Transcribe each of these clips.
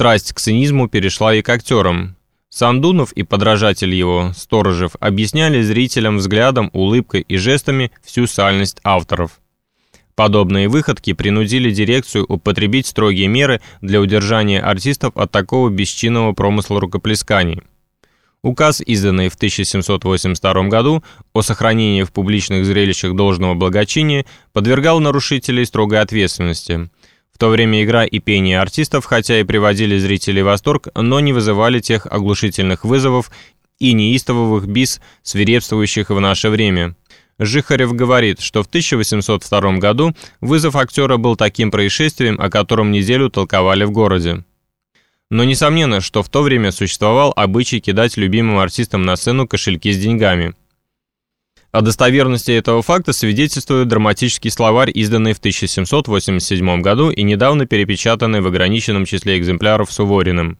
Страсть к цинизму перешла и к актерам. Сандунов и подражатель его, Сторожев, объясняли зрителям взглядом, улыбкой и жестами всю сальность авторов. Подобные выходки принудили дирекцию употребить строгие меры для удержания артистов от такого бесчинного промысла рукоплесканий. Указ, изданный в 1782 году о сохранении в публичных зрелищах должного благочиния, подвергал нарушителей строгой ответственности. В то время игра и пение артистов, хотя и приводили зрителей в восторг, но не вызывали тех оглушительных вызовов и неистовых бис, свирепствующих в наше время. Жихарев говорит, что в 1802 году вызов актера был таким происшествием, о котором неделю толковали в городе. Но несомненно, что в то время существовал обычай кидать любимым артистам на сцену кошельки с деньгами. О достоверности этого факта свидетельствует драматический словарь, изданный в 1787 году и недавно перепечатанный в ограниченном числе экземпляров Сувориным.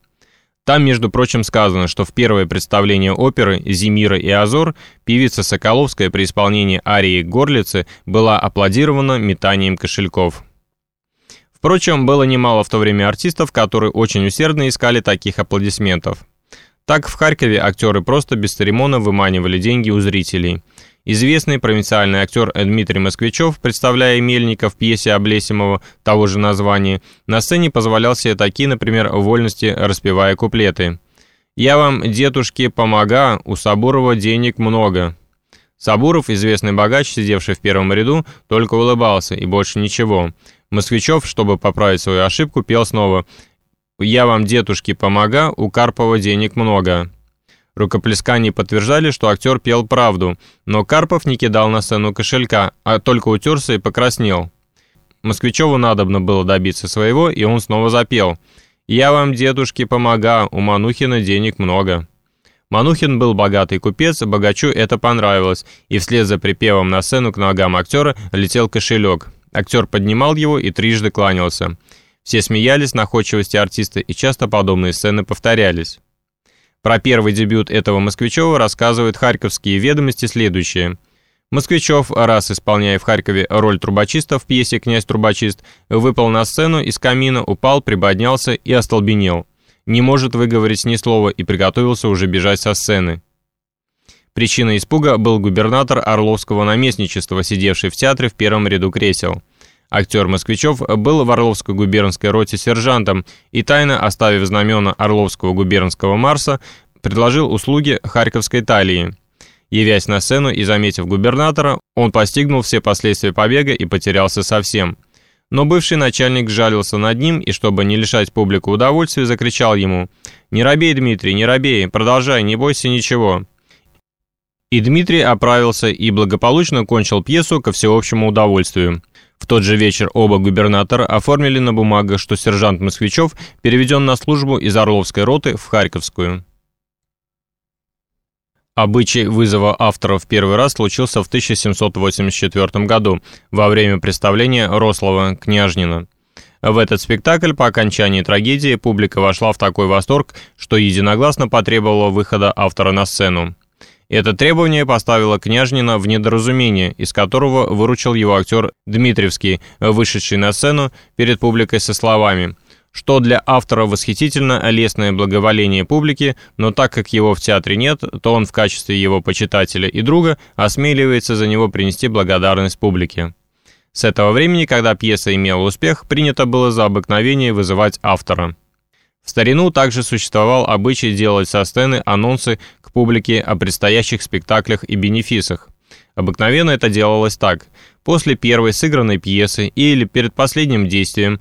Там, между прочим, сказано, что в первое представление оперы «Зимира и Азор» певица Соколовская при исполнении арии «Горлицы» была аплодирована метанием кошельков. Впрочем, было немало в то время артистов, которые очень усердно искали таких аплодисментов. Так в Харькове актеры просто без церемона выманивали деньги у зрителей – Известный провинциальный актер Дмитрий Москвичев, представляя Мельника в пьесе Облесимова того же названия, на сцене позволял себе такие, например, вольности, распевая куплеты. «Я вам, дедушки, помога, у Сабурова денег много». Сабуров, известный богач, сидевший в первом ряду, только улыбался и больше ничего. Москвичев, чтобы поправить свою ошибку, пел снова «Я вам, дедушки, помога, у Карпова денег много». Рукоплескания подтверждали, что актер пел правду, но Карпов не кидал на сцену кошелька, а только утерся и покраснел. Москвичеву надобно было добиться своего, и он снова запел. «Я вам, дедушки, помога, у Манухина денег много». Манухин был богатый купец, богачу это понравилось, и вслед за припевом на сцену к ногам актера летел кошелек. Актер поднимал его и трижды кланялся. Все смеялись находчивости артиста, и часто подобные сцены повторялись. Про первый дебют этого Москвичева рассказывают харьковские ведомости следующее. Москвичев, раз исполняя в Харькове роль трубочиста в пьесе «Князь трубочист», выпал на сцену из камина, упал, приподнялся и остолбенел. Не может выговорить ни слова и приготовился уже бежать со сцены. Причиной испуга был губернатор Орловского наместничества, сидевший в театре в первом ряду кресел. Актер Москвичев был в Орловской губернской роте сержантом и, тайно оставив знамена Орловского губернского Марса, предложил услуги Харьковской талии. Явясь на сцену и заметив губернатора, он постигнул все последствия побега и потерялся совсем. Но бывший начальник жалился над ним и, чтобы не лишать публику удовольствия, закричал ему «Не робей, Дмитрий, не робей, продолжай, не бойся ничего». И Дмитрий оправился и благополучно кончил пьесу ко всеобщему удовольствию. Тот же вечер оба губернатора оформили на бумагах, что сержант Москвичев переведен на службу из Орловской роты в Харьковскую. Обычай вызова автора в первый раз случился в 1784 году во время представления Рослова «Княжнина». В этот спектакль по окончании трагедии публика вошла в такой восторг, что единогласно потребовала выхода автора на сцену. Это требование поставило Княжнина в недоразумение, из которого выручил его актер Дмитриевский, вышедший на сцену перед публикой со словами что для автора восхитительно лестное благоволение публики, но так как его в театре нет, то он в качестве его почитателя и друга осмеливается за него принести благодарность публике. С этого времени, когда пьеса имела успех, принято было за обыкновение вызывать автора. В старину также существовал обычай делать со сцены анонсы к публике о предстоящих спектаклях и бенефисах. Обыкновенно это делалось так. После первой сыгранной пьесы или перед последним действием